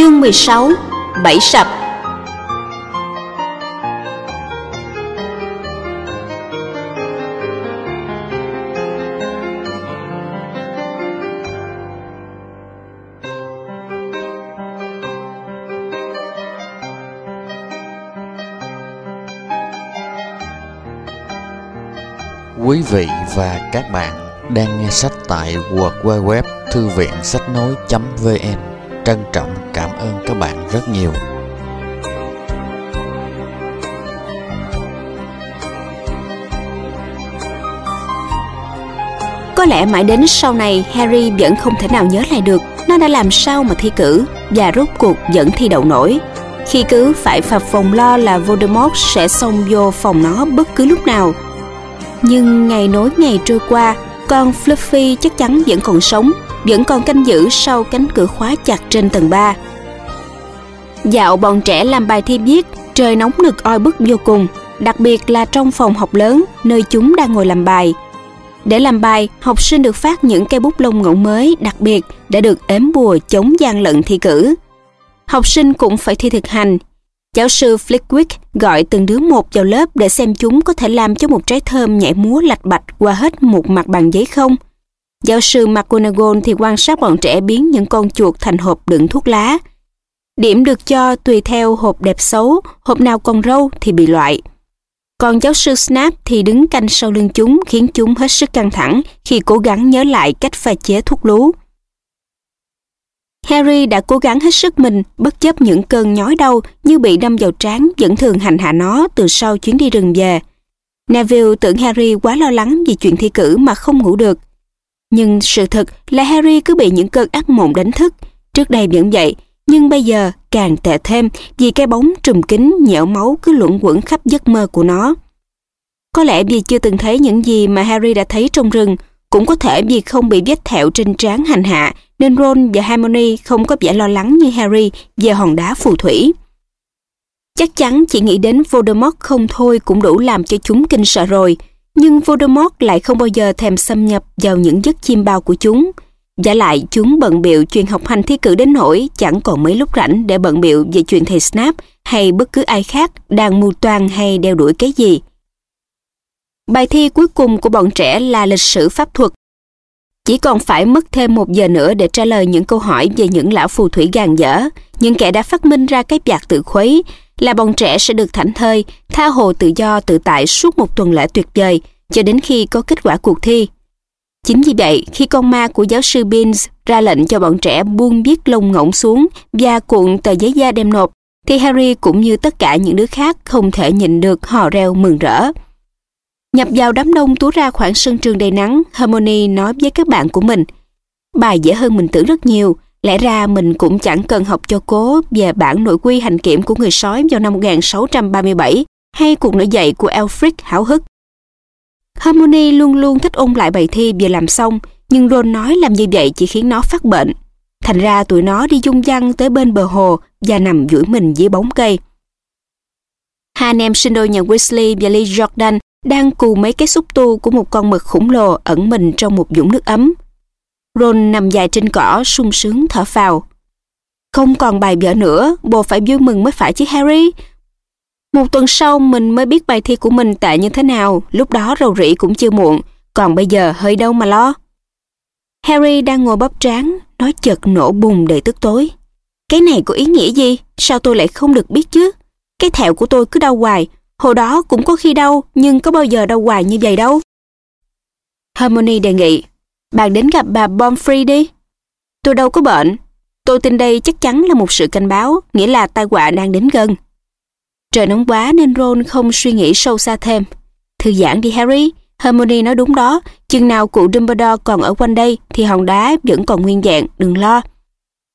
Chương 16 Bảy sập. Quý vị và các bạn đang nghe sách tại www thư viện sách nói.vn Trân trọng cảm ơn các bạn rất nhiều. Có lẽ mãi đến sau này Harry vẫn không thể nào nhớ lại được nó đã làm sao mà thi cử và rốt cuộc vẫn thi đậu nổi. Khi cứ phải phập phòng lo là Voldemort sẽ xông vô phòng nó bất cứ lúc nào nhưng ngày nối ngày trôi qua, con Fluffy chắc chắn vẫn còn sống, vẫn còn canh giữ sau cánh cửa khóa chặt trên tầng 3. Dạo bọn trẻ làm bài thi viết, trời nóng nực oi bức vô cùng, đặc biệt là trong phòng học lớn nơi chúng đang ngồi làm bài. Để làm bài, học sinh được phát những cây bút lông ngỗng mới đặc biệt để được ếm bùa chống gian lận thi cử. Học sinh cũng phải thi thực hành, Giáo sư Flickwick gọi từng đứa một vào lớp để xem chúng có thể làm cho một trái thơm nhảy múa lạch bạch qua hết một mặt bằng giấy không. Giáo sư McGonagall thì quan sát bọn trẻ biến những con chuột thành hộp đựng thuốc lá. Điểm được cho tùy theo hộp đẹp xấu, hộp nào còn râu thì bị loại. Còn giáo sư Snap thì đứng canh sau lưng chúng khiến chúng hết sức căng thẳng khi cố gắng nhớ lại cách pha chế thuốc lú. Harry đã cố gắng hết sức mình bất chấp những cơn nhói đau như bị đâm vào trán vẫn thường hành hạ nó từ sau chuyến đi rừng về. Neville tưởng Harry quá lo lắng vì chuyện thi cử mà không ngủ được. Nhưng sự thật là Harry cứ bị những cơn ác mộng đánh thức. Trước đây vẫn vậy, nhưng bây giờ càng tệ thêm vì cái bóng trùm kính nhẽo máu cứ luẩn quẩn khắp giấc mơ của nó. Có lẽ vì chưa từng thấy những gì mà Harry đã thấy trong rừng, cũng có thể vì không bị vết thẹo trên trán hành hạ nên Ron và Hermione không có vẻ lo lắng như Harry về hòn đá phù thủy. Chắc chắn chỉ nghĩ đến Voldemort không thôi cũng đủ làm cho chúng kinh sợ rồi, nhưng Voldemort lại không bao giờ thèm xâm nhập vào những giấc chiêm bao của chúng. Giả lại chúng bận biệu chuyện học hành thi cử đến nỗi chẳng còn mấy lúc rảnh để bận biệu về chuyện thầy Snap hay bất cứ ai khác đang mưu toan hay đeo đuổi cái gì. Bài thi cuối cùng của bọn trẻ là lịch sử pháp thuật chỉ còn phải mất thêm một giờ nữa để trả lời những câu hỏi về những lão phù thủy gàn dở, những kẻ đã phát minh ra cái vạc tự khuấy, là bọn trẻ sẽ được thảnh thơi, tha hồ tự do tự tại suốt một tuần lễ tuyệt vời, cho đến khi có kết quả cuộc thi. Chính vì vậy, khi con ma của giáo sư Beans ra lệnh cho bọn trẻ buông biết lông ngỗng xuống và cuộn tờ giấy da đem nộp, thì Harry cũng như tất cả những đứa khác không thể nhịn được hò reo mừng rỡ. Nhập vào đám đông túa ra khoảng sân trường đầy nắng, Harmony nói với các bạn của mình. Bài dễ hơn mình tưởng rất nhiều, lẽ ra mình cũng chẳng cần học cho cố về bản nội quy hành kiểm của người sói vào năm 1637 hay cuộc nổi dậy của Alfred háo hức. Harmony luôn luôn thích ôn lại bài thi vừa làm xong, nhưng Ron nói làm như vậy chỉ khiến nó phát bệnh. Thành ra tụi nó đi dung dăng tới bên bờ hồ và nằm duỗi mình dưới bóng cây. Hai anh em sinh đôi nhà Weasley và Lee Jordan đang cù mấy cái xúc tu của một con mực khổng lồ ẩn mình trong một dũng nước ấm. Ron nằm dài trên cỏ sung sướng thở phào. Không còn bài vở nữa, bồ phải vui mừng mới phải chứ Harry. Một tuần sau mình mới biết bài thi của mình tệ như thế nào, lúc đó rầu rĩ cũng chưa muộn, còn bây giờ hơi đâu mà lo. Harry đang ngồi bóp trán, nói chợt nổ bùng đầy tức tối. Cái này có ý nghĩa gì? Sao tôi lại không được biết chứ? Cái thẹo của tôi cứ đau hoài, Hồi đó cũng có khi đau, nhưng có bao giờ đau hoài như vậy đâu. Harmony đề nghị, bạn đến gặp bà Bomfrey đi. Tôi đâu có bệnh. Tôi tin đây chắc chắn là một sự cảnh báo, nghĩa là tai họa đang đến gần. Trời nóng quá nên Ron không suy nghĩ sâu xa thêm. Thư giãn đi Harry, Harmony nói đúng đó, chừng nào cụ Dumbledore còn ở quanh đây thì hòn đá vẫn còn nguyên dạng, đừng lo.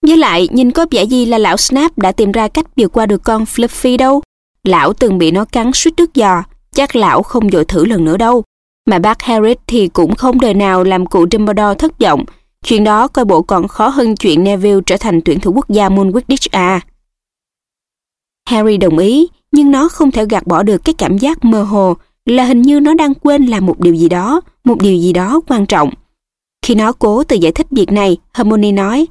Với lại, nhìn có vẻ gì là lão Snap đã tìm ra cách vượt qua được con Fluffy đâu. Lão từng bị nó cắn suýt đứt giò, chắc lão không dội thử lần nữa đâu. Mà bác Harris thì cũng không đời nào làm cụ Dumbledore thất vọng. Chuyện đó coi bộ còn khó hơn chuyện Neville trở thành tuyển thủ quốc gia môn Quidditch à. Harry đồng ý, nhưng nó không thể gạt bỏ được cái cảm giác mơ hồ là hình như nó đang quên làm một điều gì đó, một điều gì đó quan trọng. Khi nó cố tự giải thích việc này, Hermione nói,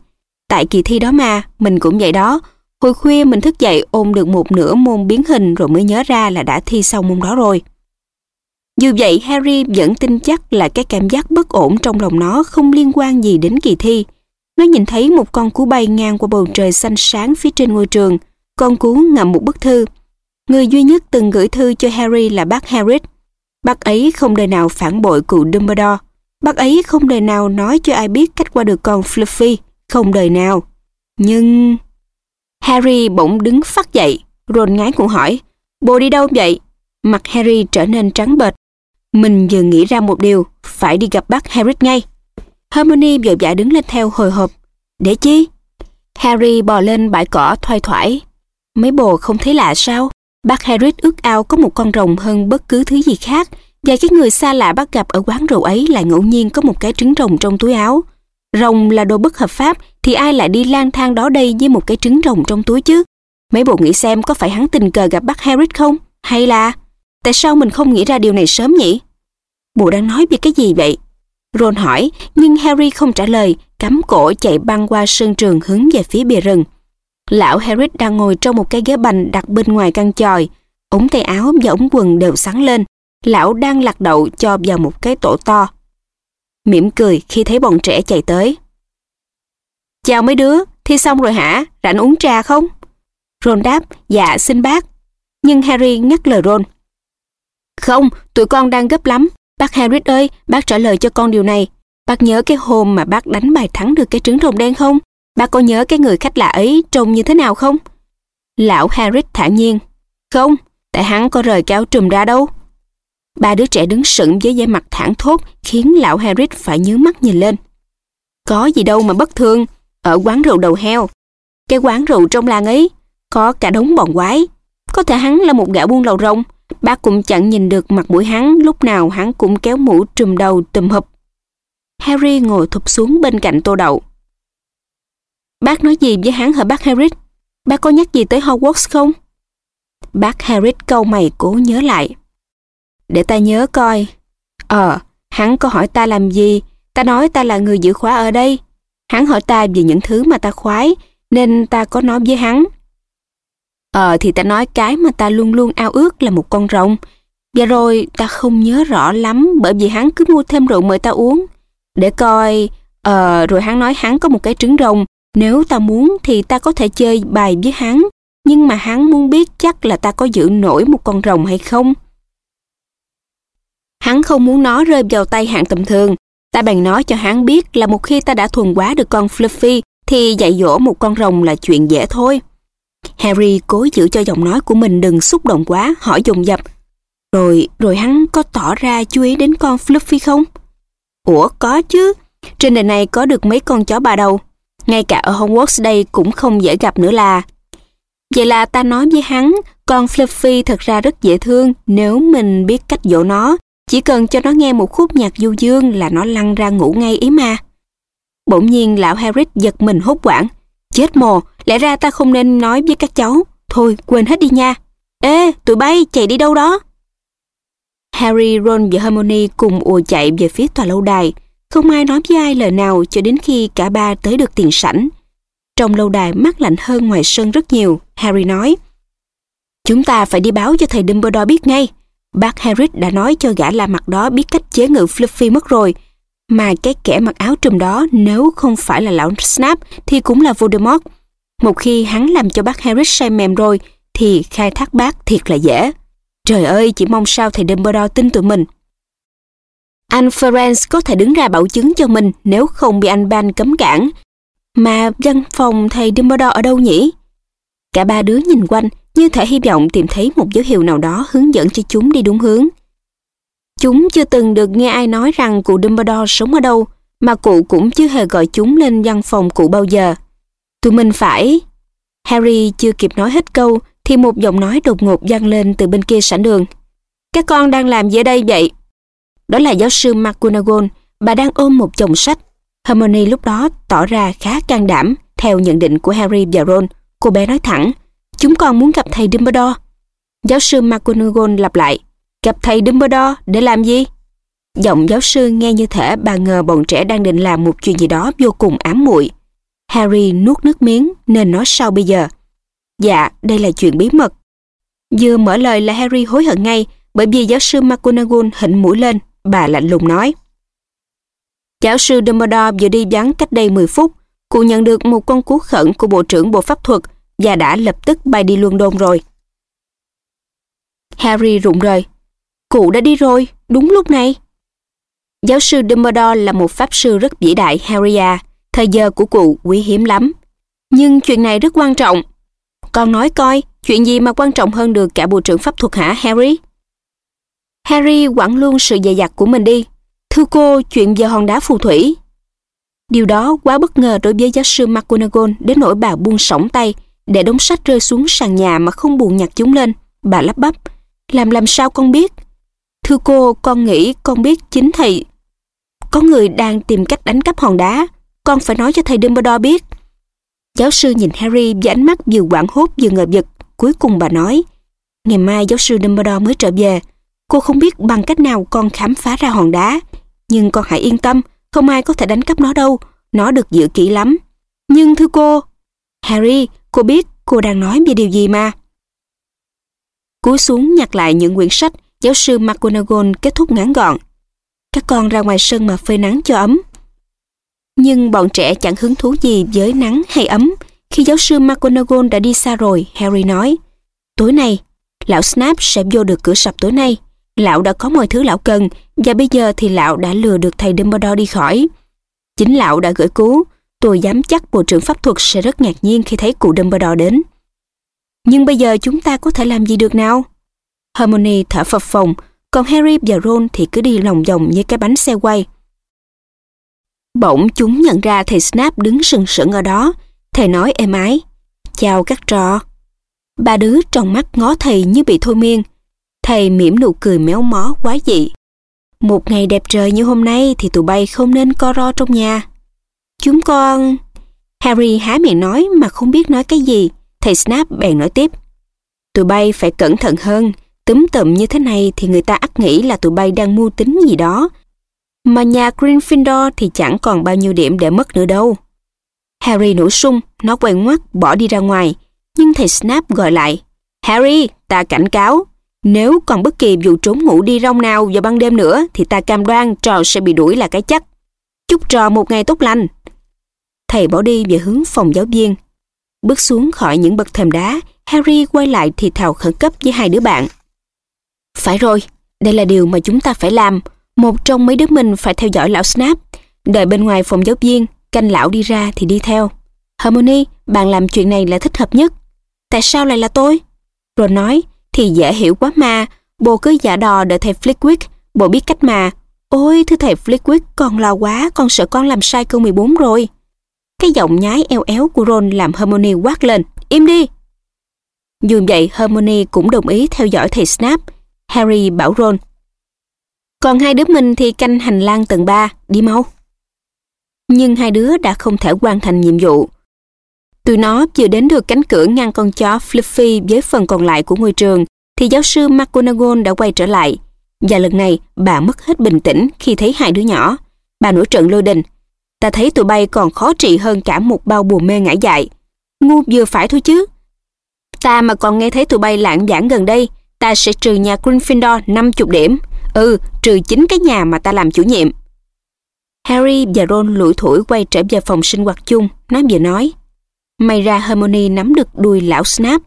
Tại kỳ thi đó mà, mình cũng vậy đó. Hồi khuya mình thức dậy ôn được một nửa môn biến hình rồi mới nhớ ra là đã thi xong môn đó rồi. Dù vậy, Harry vẫn tin chắc là cái cảm giác bất ổn trong lòng nó không liên quan gì đến kỳ thi. Nó nhìn thấy một con cú bay ngang qua bầu trời xanh sáng phía trên ngôi trường. Con cú ngậm một bức thư. Người duy nhất từng gửi thư cho Harry là bác Harris. Bác ấy không đời nào phản bội cụ Dumbledore. Bác ấy không đời nào nói cho ai biết cách qua được con Fluffy. Không đời nào. Nhưng... Harry bỗng đứng phát dậy. Ron ngái cũng hỏi. Bồ đi đâu vậy? Mặt Harry trở nên trắng bệch. Mình vừa nghĩ ra một điều. Phải đi gặp bác Harris ngay. Harmony vội vã đứng lên theo hồi hộp. Để chi? Harry bò lên bãi cỏ thoai thoải. Mấy bồ không thấy lạ sao? Bác Harris ước ao có một con rồng hơn bất cứ thứ gì khác, và cái người xa lạ bắt gặp ở quán rượu ấy lại ngẫu nhiên có một cái trứng rồng trong túi áo. Rồng là đồ bất hợp pháp, thì ai lại đi lang thang đó đây với một cái trứng rồng trong túi chứ? Mấy bộ nghĩ xem có phải hắn tình cờ gặp bác Harris không? Hay là... Tại sao mình không nghĩ ra điều này sớm nhỉ? Bộ đang nói về cái gì vậy? Ron hỏi, nhưng Harry không trả lời, cắm cổ chạy băng qua sân trường hướng về phía bìa rừng. Lão Harris đang ngồi trong một cái ghế bành đặt bên ngoài căn chòi. Ống tay áo và ống quần đều sáng lên. Lão đang lạc đậu cho vào một cái tổ to. Mỉm cười khi thấy bọn trẻ chạy tới. Chào mấy đứa, thi xong rồi hả? Rảnh uống trà không? Ron đáp, dạ xin bác. Nhưng Harry ngắt lời Ron. Không, tụi con đang gấp lắm. Bác Harris ơi, bác trả lời cho con điều này. Bác nhớ cái hôm mà bác đánh bài thắng được cái trứng rồng đen không? Bác có nhớ cái người khách lạ ấy trông như thế nào không? Lão Harris thản nhiên. Không, tại hắn có rời cái trùm ra đâu. Ba đứa trẻ đứng sững với vẻ mặt thẳng thốt khiến lão Harris phải nhớ mắt nhìn lên. Có gì đâu mà bất thường, ở quán rượu đầu heo. Cái quán rượu trong làng ấy, có cả đống bọn quái. Có thể hắn là một gã buôn lầu rồng, bác cũng chẳng nhìn được mặt mũi hắn, lúc nào hắn cũng kéo mũ trùm đầu tùm hụp. Harry ngồi thụp xuống bên cạnh tô đậu. Bác nói gì với hắn hả bác harry Bác có nhắc gì tới Hogwarts không? Bác harry câu mày cố nhớ lại. Để ta nhớ coi. Ờ, hắn có hỏi ta làm gì? Ta nói ta là người giữ khóa ở đây. Hắn hỏi ta về những thứ mà ta khoái, nên ta có nói với hắn. Ờ thì ta nói cái mà ta luôn luôn ao ước là một con rồng. Và rồi ta không nhớ rõ lắm bởi vì hắn cứ mua thêm rượu mời ta uống. Để coi, ờ rồi hắn nói hắn có một cái trứng rồng. Nếu ta muốn thì ta có thể chơi bài với hắn. Nhưng mà hắn muốn biết chắc là ta có giữ nổi một con rồng hay không. Hắn không muốn nó rơi vào tay hạng tầm thường. Ta bèn nói cho hắn biết là một khi ta đã thuần quá được con Fluffy thì dạy dỗ một con rồng là chuyện dễ thôi. Harry cố giữ cho giọng nói của mình đừng xúc động quá, hỏi dồn dập. Rồi, rồi hắn có tỏ ra chú ý đến con Fluffy không? Ủa, có chứ. Trên đời này có được mấy con chó ba đầu. Ngay cả ở Hogwarts đây cũng không dễ gặp nữa là. Vậy là ta nói với hắn, con Fluffy thật ra rất dễ thương nếu mình biết cách dỗ nó. Chỉ cần cho nó nghe một khúc nhạc du dương là nó lăn ra ngủ ngay ý mà. Bỗng nhiên lão Harry giật mình hốt quảng. Chết mồ, lẽ ra ta không nên nói với các cháu. Thôi, quên hết đi nha. Ê, tụi bay, chạy đi đâu đó? Harry, Ron và Hermione cùng ùa chạy về phía tòa lâu đài. Không ai nói với ai lời nào cho đến khi cả ba tới được tiền sảnh. Trong lâu đài mát lạnh hơn ngoài sân rất nhiều, Harry nói. Chúng ta phải đi báo cho thầy Dumbledore biết ngay. Bác Harris đã nói cho gã la mặt đó biết cách chế ngự Fluffy mất rồi. Mà cái kẻ mặc áo trùm đó nếu không phải là lão Snap thì cũng là Voldemort. Một khi hắn làm cho bác Harris say mềm rồi thì khai thác bác thiệt là dễ. Trời ơi, chỉ mong sao thầy Dumbledore tin tụi mình. Anh Ferenc có thể đứng ra bảo chứng cho mình nếu không bị anh Ban cấm cản. Mà văn phòng thầy Dumbledore ở đâu nhỉ? Cả ba đứa nhìn quanh như thể hy vọng tìm thấy một dấu hiệu nào đó hướng dẫn cho chúng đi đúng hướng. Chúng chưa từng được nghe ai nói rằng cụ Dumbledore sống ở đâu, mà cụ cũng chưa hề gọi chúng lên văn phòng cụ bao giờ. Tụi mình phải... Harry chưa kịp nói hết câu thì một giọng nói đột ngột vang lên từ bên kia sảnh đường. Các con đang làm gì ở đây vậy? Đó là giáo sư McGonagall, bà đang ôm một chồng sách. Hermione lúc đó tỏ ra khá can đảm, theo nhận định của Harry và Ron. Cô bé nói thẳng, chúng con muốn gặp thầy Dumbledore. Giáo sư McGonagall lặp lại, gặp thầy Dumbledore để làm gì? Giọng giáo sư nghe như thể bà ngờ bọn trẻ đang định làm một chuyện gì đó vô cùng ám muội. Harry nuốt nước miếng nên nói sau bây giờ. Dạ, đây là chuyện bí mật. Vừa mở lời là Harry hối hận ngay bởi vì giáo sư McGonagall hịnh mũi lên, bà lạnh lùng nói. Giáo sư Dumbledore vừa đi vắng cách đây 10 phút, cụ nhận được một con cú khẩn của Bộ trưởng Bộ Pháp thuật và đã lập tức bay đi London rồi. Harry rụng rời. Cụ đã đi rồi, đúng lúc này. Giáo sư Dumbledore là một pháp sư rất vĩ đại Harry à, thời giờ của cụ quý hiếm lắm. Nhưng chuyện này rất quan trọng. Con nói coi, chuyện gì mà quan trọng hơn được cả bộ trưởng pháp thuật hả Harry? Harry quẳng luôn sự dè dặt của mình đi. Thưa cô, chuyện giờ hòn đá phù thủy. Điều đó quá bất ngờ đối với giáo sư McGonagall đến nỗi bà buông sỏng tay để đống sách rơi xuống sàn nhà mà không buồn nhặt chúng lên. Bà lắp bắp. Làm làm sao con biết? Thưa cô, con nghĩ con biết chính thầy. Có người đang tìm cách đánh cắp hòn đá. Con phải nói cho thầy Dumbledore biết. Giáo sư nhìn Harry với ánh mắt vừa quảng hốt vừa ngờ vực. Cuối cùng bà nói, ngày mai giáo sư Dumbledore mới trở về. Cô không biết bằng cách nào con khám phá ra hòn đá. Nhưng con hãy yên tâm, không ai có thể đánh cắp nó đâu. Nó được giữ kỹ lắm. Nhưng thưa cô, Harry, cô biết cô đang nói về điều gì mà. Cúi xuống nhặt lại những quyển sách, giáo sư McGonagall kết thúc ngắn gọn. Các con ra ngoài sân mà phơi nắng cho ấm. Nhưng bọn trẻ chẳng hứng thú gì với nắng hay ấm. Khi giáo sư McGonagall đã đi xa rồi, Harry nói, Tối nay, lão Snap sẽ vô được cửa sập tối nay. Lão đã có mọi thứ lão cần, và bây giờ thì lão đã lừa được thầy Dumbledore đi khỏi. Chính lão đã gửi cứu, tôi dám chắc bộ trưởng pháp thuật sẽ rất ngạc nhiên khi thấy cụ Dumbledore đến. Nhưng bây giờ chúng ta có thể làm gì được nào? Hermione thở phập phồng, còn Harry và Ron thì cứ đi lòng vòng như cái bánh xe quay. Bỗng chúng nhận ra thầy Snap đứng sừng sững ở đó. Thầy nói êm ái. Chào các trò. Ba đứa trong mắt ngó thầy như bị thôi miên. Thầy mỉm nụ cười méo mó quá dị. Một ngày đẹp trời như hôm nay thì tụi bay không nên co ro trong nhà. Chúng con... Harry há miệng nói mà không biết nói cái gì. Thầy Snap bèn nói tiếp. Tụi bay phải cẩn thận hơn. Túm tụm như thế này thì người ta ắt nghĩ là tụi bay đang mưu tính gì đó. Mà nhà Gryffindor thì chẳng còn bao nhiêu điểm để mất nữa đâu. Harry nổ sung, nó quay ngoắt bỏ đi ra ngoài. Nhưng thầy Snap gọi lại. Harry, ta cảnh cáo. Nếu còn bất kỳ vụ trốn ngủ đi rong nào vào ban đêm nữa thì ta cam đoan trò sẽ bị đuổi là cái chắc. Chúc trò một ngày tốt lành. Thầy bỏ đi về hướng phòng giáo viên. Bước xuống khỏi những bậc thềm đá, Harry quay lại thì thào khẩn cấp với hai đứa bạn. Phải rồi, đây là điều mà chúng ta phải làm. Một trong mấy đứa mình phải theo dõi lão Snap. Đợi bên ngoài phòng giáo viên, canh lão đi ra thì đi theo. Harmony, bạn làm chuyện này là thích hợp nhất. Tại sao lại là tôi? Rồi nói, thì dễ hiểu quá mà. Bồ cứ giả đò đợi thầy Flickwick, bộ biết cách mà. Ôi, thưa thầy Flickwick, con lo quá, con sợ con làm sai câu 14 rồi. Cái giọng nhái eo éo của Ron làm Harmony quát lên, im đi. Dù vậy, Harmony cũng đồng ý theo dõi thầy Snap. Harry bảo Ron, còn hai đứa mình thì canh hành lang tầng 3, đi mau. Nhưng hai đứa đã không thể hoàn thành nhiệm vụ. Tụi nó vừa đến được cánh cửa ngăn con chó Fluffy với phần còn lại của ngôi trường, thì giáo sư McGonagall đã quay trở lại. Và lần này, bà mất hết bình tĩnh khi thấy hai đứa nhỏ. Bà nổi trận lôi đình. Ta thấy tụi bay còn khó trị hơn cả một bao bùa mê ngải dại. Ngu vừa phải thôi chứ. Ta mà còn nghe thấy tụi bay lạng giảng gần đây, ta sẽ trừ nhà Gryffindor 50 điểm. Ừ, trừ chính cái nhà mà ta làm chủ nhiệm. Harry và Ron lủi thủi quay trở về phòng sinh hoạt chung, nó vừa nói. May ra Hermione nắm được đuôi lão Snap.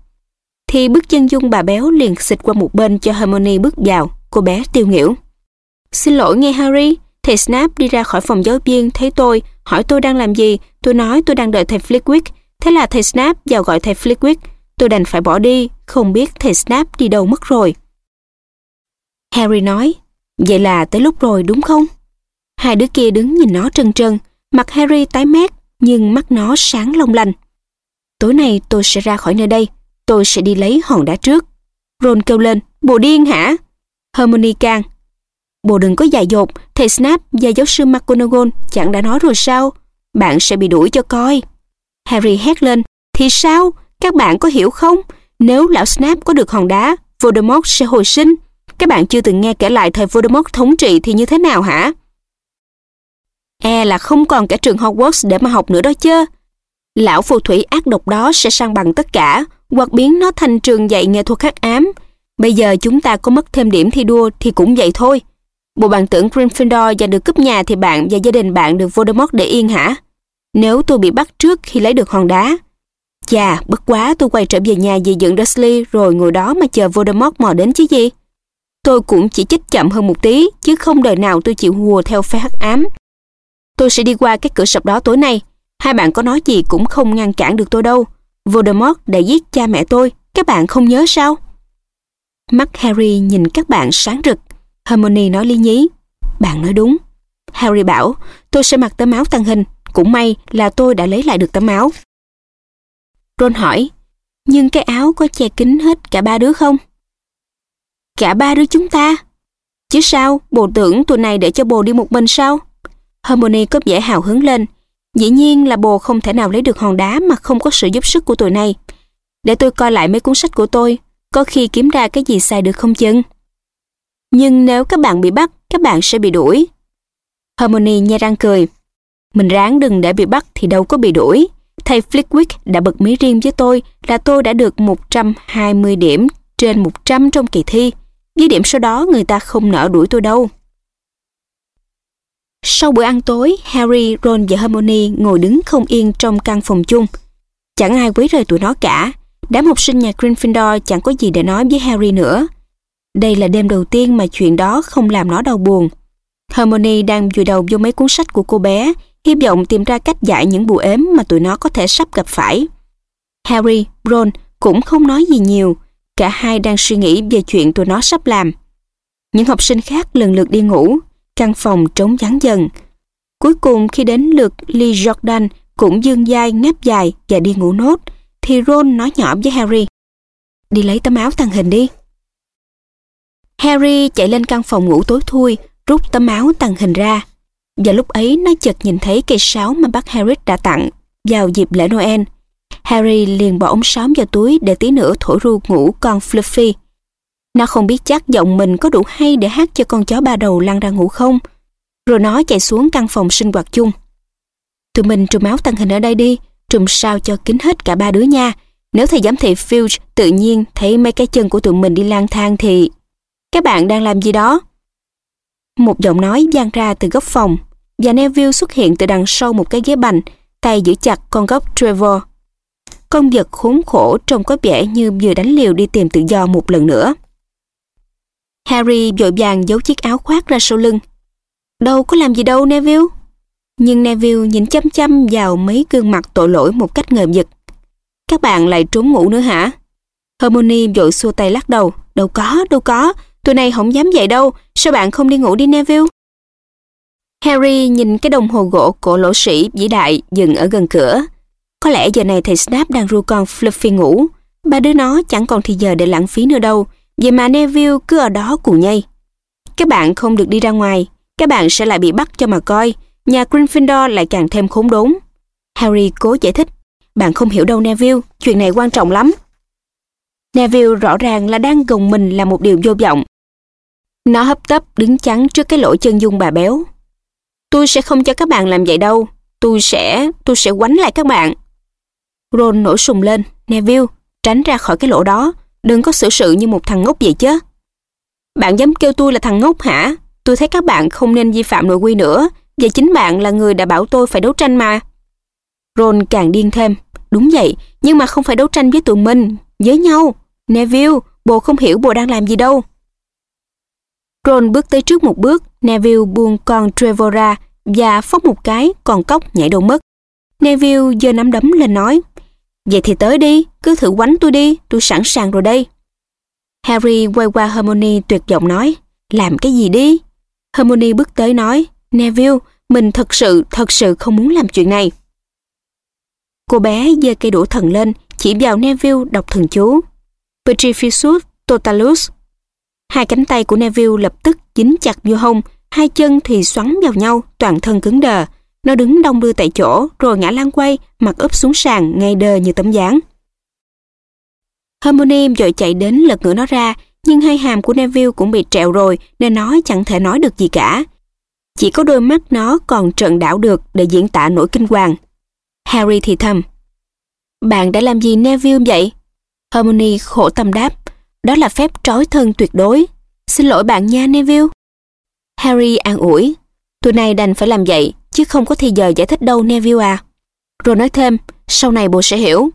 Thì bước chân dung bà béo liền xịt qua một bên cho Hermione bước vào, cô bé tiêu nghỉu. Xin lỗi nghe Harry, thầy Snap đi ra khỏi phòng giáo viên thấy tôi, hỏi tôi đang làm gì, tôi nói tôi đang đợi thầy Flickwick. Thế là thầy Snap vào gọi thầy Flickwick, tôi đành phải bỏ đi, không biết thầy Snap đi đâu mất rồi. Harry nói, vậy là tới lúc rồi đúng không? Hai đứa kia đứng nhìn nó trân trân, mặt Harry tái mét, nhưng mắt nó sáng long lanh. Tối nay tôi sẽ ra khỏi nơi đây, tôi sẽ đi lấy hòn đá trước. Ron kêu lên, bồ điên hả? Hermione can. Bồ đừng có dại dột, thầy Snap và giáo sư McGonagall chẳng đã nói rồi sao? Bạn sẽ bị đuổi cho coi. Harry hét lên, thì sao? Các bạn có hiểu không? Nếu lão Snap có được hòn đá, Voldemort sẽ hồi sinh. Các bạn chưa từng nghe kể lại thời Voldemort thống trị thì như thế nào hả? E là không còn cả trường Hogwarts để mà học nữa đó chứ. lão phù thủy ác độc đó sẽ sang bằng tất cả, hoặc biến nó thành trường dạy nghệ thuật khắc ám. Bây giờ chúng ta có mất thêm điểm thi đua thì cũng vậy thôi. Bộ bạn tưởng Gryffindor và được cướp nhà thì bạn và gia đình bạn được Voldemort để yên hả? Nếu tôi bị bắt trước khi lấy được hòn đá. Chà, bất quá tôi quay trở về nhà về dựng Dursley rồi ngồi đó mà chờ Voldemort mò đến chứ gì. Tôi cũng chỉ chích chậm hơn một tí, chứ không đời nào tôi chịu hùa theo phe hắc ám. Tôi sẽ đi qua cái cửa sập đó tối nay. Hai bạn có nói gì cũng không ngăn cản được tôi đâu. Voldemort đã giết cha mẹ tôi, các bạn không nhớ sao? Mắt Harry nhìn các bạn sáng rực. Hermione nói lý nhí. Bạn nói đúng. Harry bảo, tôi sẽ mặc tấm áo tăng hình. Cũng may là tôi đã lấy lại được tấm áo. Ron hỏi, nhưng cái áo có che kín hết cả ba đứa không? Cả ba đứa chúng ta? Chứ sao, bồ tưởng tụi này để cho bồ đi một mình sao? Harmony có vẻ hào hứng lên. Dĩ nhiên là bồ không thể nào lấy được hòn đá mà không có sự giúp sức của tụi này. Để tôi coi lại mấy cuốn sách của tôi, có khi kiếm ra cái gì sai được không chừng. Nhưng nếu các bạn bị bắt, các bạn sẽ bị đuổi. Harmony nhe răng cười. Mình ráng đừng để bị bắt thì đâu có bị đuổi. Thầy Flickwick đã bật mí riêng với tôi là tôi đã được 120 điểm trên 100 trong kỳ thi. Với điểm số đó người ta không nỡ đuổi tôi đâu. Sau bữa ăn tối, Harry, Ron và Hermione ngồi đứng không yên trong căn phòng chung. Chẳng ai quấy rầy tụi nó cả. Đám học sinh nhà Gryffindor chẳng có gì để nói với Harry nữa. Đây là đêm đầu tiên mà chuyện đó không làm nó đau buồn. Hermione đang vùi đầu vô mấy cuốn sách của cô bé, hy vọng tìm ra cách giải những bùa ếm mà tụi nó có thể sắp gặp phải. Harry, Ron cũng không nói gì nhiều, cả hai đang suy nghĩ về chuyện tụi nó sắp làm. Những học sinh khác lần lượt đi ngủ, căn phòng trống vắng dần. Cuối cùng khi đến lượt Lee Jordan cũng dương dai ngáp dài và đi ngủ nốt, thì Ron nói nhỏ với Harry. Đi lấy tấm áo tàng hình đi. Harry chạy lên căn phòng ngủ tối thui, rút tấm áo tàng hình ra. Và lúc ấy nó chợt nhìn thấy cây sáo mà bác Harry đã tặng vào dịp lễ Noel. Harry liền bỏ ống sáo vào túi để tí nữa thổi ru ngủ con Fluffy. Nó không biết chắc giọng mình có đủ hay để hát cho con chó ba đầu lăn ra ngủ không. Rồi nó chạy xuống căn phòng sinh hoạt chung. Tụi mình trùm áo tăng hình ở đây đi, trùm sao cho kín hết cả ba đứa nha. Nếu thầy giám thị Filch tự nhiên thấy mấy cái chân của tụi mình đi lang thang thì... Các bạn đang làm gì đó? Một giọng nói vang ra từ góc phòng và Neville xuất hiện từ đằng sau một cái ghế bành, tay giữ chặt con góc Trevor. Con vật khốn khổ trông có vẻ như vừa đánh liều đi tìm tự do một lần nữa. Harry vội vàng giấu chiếc áo khoác ra sau lưng. Đâu có làm gì đâu Neville. Nhưng Neville nhìn chăm chăm vào mấy gương mặt tội lỗi một cách ngờ vực. Các bạn lại trốn ngủ nữa hả? Hermione vội xua tay lắc đầu. Đâu có, đâu có. Tụi này không dám dậy đâu. Sao bạn không đi ngủ đi Neville? Harry nhìn cái đồng hồ gỗ cổ lỗ sĩ vĩ đại dừng ở gần cửa. Có lẽ giờ này thầy Snape đang ru con Fluffy ngủ. Ba đứa nó chẳng còn thì giờ để lãng phí nữa đâu. Vậy mà Neville cứ ở đó cù nhây. Các bạn không được đi ra ngoài, các bạn sẽ lại bị bắt cho mà coi. Nhà Gryffindor lại càng thêm khốn đốn. Harry cố giải thích. Bạn không hiểu đâu Neville, chuyện này quan trọng lắm. Neville rõ ràng là đang gồng mình là một điều vô vọng. Nó hấp tấp đứng chắn trước cái lỗ chân dung bà béo. Tôi sẽ không cho các bạn làm vậy đâu. Tôi sẽ, tôi sẽ quánh lại các bạn. Ron nổi sùng lên. Neville, tránh ra khỏi cái lỗ đó. Đừng có xử sự như một thằng ngốc vậy chứ. Bạn dám kêu tôi là thằng ngốc hả? Tôi thấy các bạn không nên vi phạm nội quy nữa. Và chính bạn là người đã bảo tôi phải đấu tranh mà. Ron càng điên thêm. Đúng vậy, nhưng mà không phải đấu tranh với tụi mình, với nhau. Neville, bồ không hiểu bồ đang làm gì đâu. Ron bước tới trước một bước, Neville buông con Trevor ra và phóc một cái, con cóc nhảy đâu mất. Neville giơ nắm đấm lên nói, Vậy thì tới đi, cứ thử quánh tôi đi, tôi sẵn sàng rồi đây. Harry quay qua Hermione tuyệt vọng nói, làm cái gì đi? Hermione bước tới nói, Neville, mình thật sự, thật sự không muốn làm chuyện này. Cô bé giơ cây đũa thần lên, chỉ vào Neville đọc thần chú. Petrificus totalus. Hai cánh tay của Neville lập tức dính chặt vô hông, hai chân thì xoắn vào nhau, toàn thân cứng đờ. Nó đứng đông đưa tại chỗ, rồi ngã lăn quay, mặt úp xuống sàn, ngay đơ như tấm dáng. Hermione vội chạy đến lật ngửa nó ra, nhưng hai hàm của Neville cũng bị trẹo rồi nên nó chẳng thể nói được gì cả. Chỉ có đôi mắt nó còn trợn đảo được để diễn tả nỗi kinh hoàng. Harry thì thầm, Bạn đã làm gì Neville vậy? Hermione khổ tâm đáp. Đó là phép trói thân tuyệt đối. Xin lỗi bạn nha Neville. Harry an ủi. Tụi này đành phải làm vậy, chứ không có thì giờ giải thích đâu Neville à. Rồi nói thêm, sau này bố sẽ hiểu.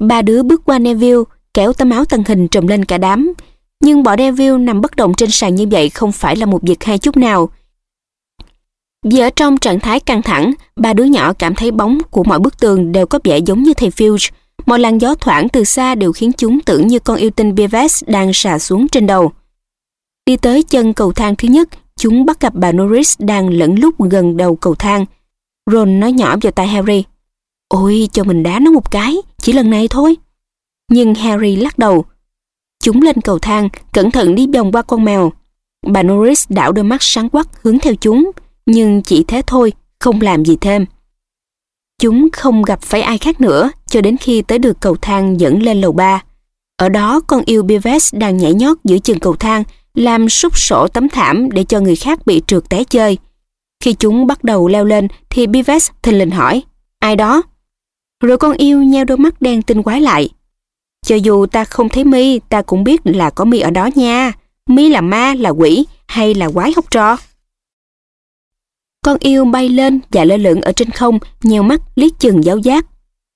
Ba đứa bước qua Neville, kéo tấm áo tàng hình trùm lên cả đám. Nhưng bỏ Neville nằm bất động trên sàn như vậy không phải là một việc hay chút nào. Vì ở trong trạng thái căng thẳng, ba đứa nhỏ cảm thấy bóng của mọi bức tường đều có vẻ giống như thầy Filch. Mọi làn gió thoảng từ xa đều khiến chúng tưởng như con yêu tinh Beves đang xà xuống trên đầu. Đi tới chân cầu thang thứ nhất, chúng bắt gặp bà Norris đang lẫn lúc gần đầu cầu thang. Ron nói nhỏ vào tai Harry. Ôi, cho mình đá nó một cái, chỉ lần này thôi. Nhưng Harry lắc đầu. Chúng lên cầu thang, cẩn thận đi vòng qua con mèo. Bà Norris đảo đôi mắt sáng quắc hướng theo chúng, nhưng chỉ thế thôi, không làm gì thêm. Chúng không gặp phải ai khác nữa cho đến khi tới được cầu thang dẫn lên lầu ba. Ở đó con yêu Bives đang nhảy nhót giữa chừng cầu thang làm súc sổ tấm thảm để cho người khác bị trượt té chơi. Khi chúng bắt đầu leo lên thì Bives thình lình hỏi Ai đó? Rồi con yêu nheo đôi mắt đen tinh quái lại. Cho dù ta không thấy mi, ta cũng biết là có mi ở đó nha. Mi là ma, là quỷ hay là quái học trò? Con yêu bay lên và lơ lửng ở trên không, nhiều mắt liếc chừng giáo giác.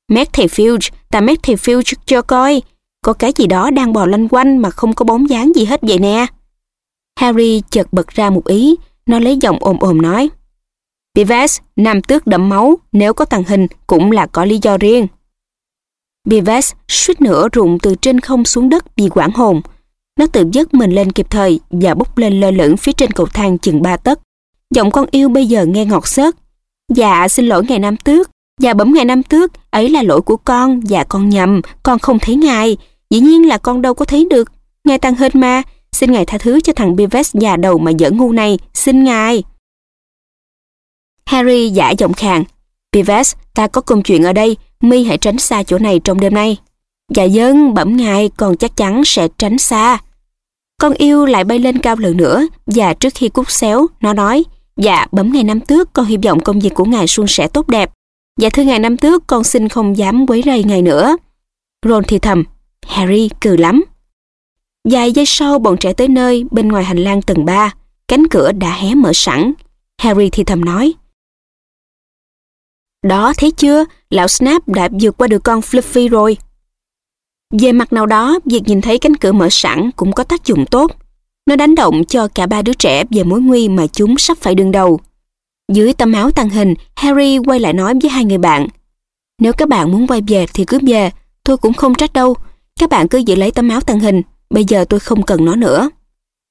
Mét thầy Filch, ta mét thầy Filch cho coi. Có cái gì đó đang bò lanh quanh mà không có bóng dáng gì hết vậy nè. Harry chợt bật ra một ý, nó lấy giọng ồm ồm nói. Beavis, nam tước đẫm máu, nếu có tàng hình cũng là có lý do riêng. Beavis suýt nữa rụng từ trên không xuống đất vì quảng hồn. Nó tự dứt mình lên kịp thời và bốc lên lơ lửng phía trên cầu thang chừng ba tấc. Giọng con yêu bây giờ nghe ngọt xớt. Dạ, xin lỗi ngài Nam Tước. Dạ bẩm ngài Nam Tước, ấy là lỗi của con. Dạ con nhầm, con không thấy ngài. Dĩ nhiên là con đâu có thấy được. Ngài tăng hên ma, Xin ngài tha thứ cho thằng Beavis già đầu mà dở ngu này. Xin ngài. Harry giả giọng khàn. Beavis, ta có công chuyện ở đây. mi hãy tránh xa chỗ này trong đêm nay. Dạ dân, bẩm ngài, con chắc chắn sẽ tránh xa. Con yêu lại bay lên cao lần nữa và trước khi cút xéo, nó nói Dạ, bấm ngày năm tước, con hy vọng công việc của ngài suôn sẻ tốt đẹp. Dạ thưa ngài năm tước, con xin không dám quấy rầy ngài nữa. Ron thì thầm, Harry cười lắm. Vài giây sau bọn trẻ tới nơi bên ngoài hành lang tầng 3, cánh cửa đã hé mở sẵn. Harry thì thầm nói, Đó thấy chưa, lão Snap đã vượt qua được con Fluffy rồi. Về mặt nào đó, việc nhìn thấy cánh cửa mở sẵn cũng có tác dụng tốt. Nó đánh động cho cả ba đứa trẻ về mối nguy mà chúng sắp phải đương đầu. Dưới tấm áo tăng hình, Harry quay lại nói với hai người bạn. Nếu các bạn muốn quay về thì cứ về, tôi cũng không trách đâu. Các bạn cứ giữ lấy tấm áo tăng hình, bây giờ tôi không cần nó nữa.